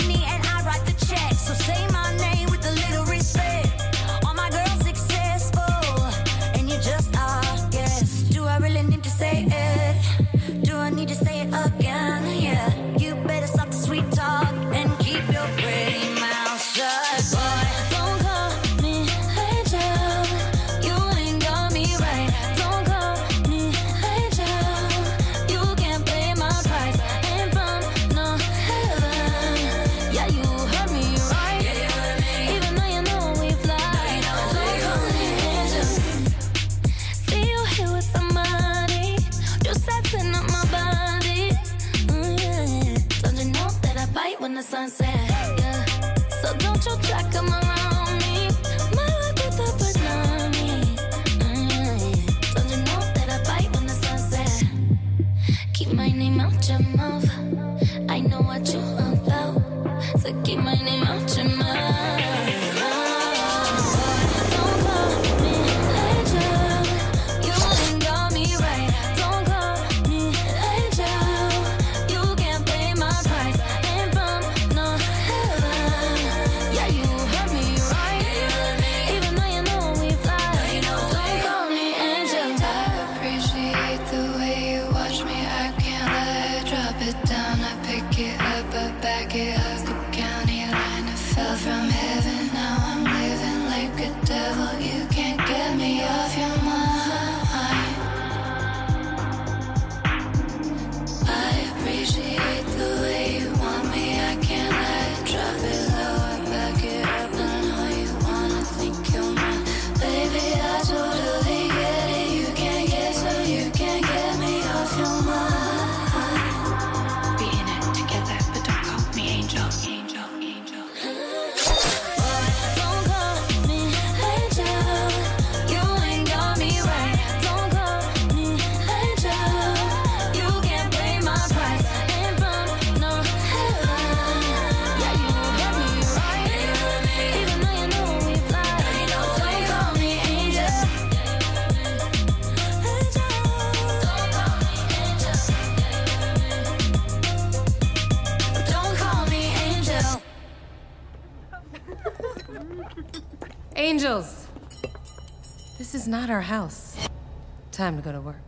money and I write the check. So say my the sunset. Yeah. So don't you try come around me. My life is a tsunami. Don't you know that I bite when the sunset? Keep my name out your mouth. I know what you. I pick it up, but back it up. Angels! This is not our house. Time to go to work.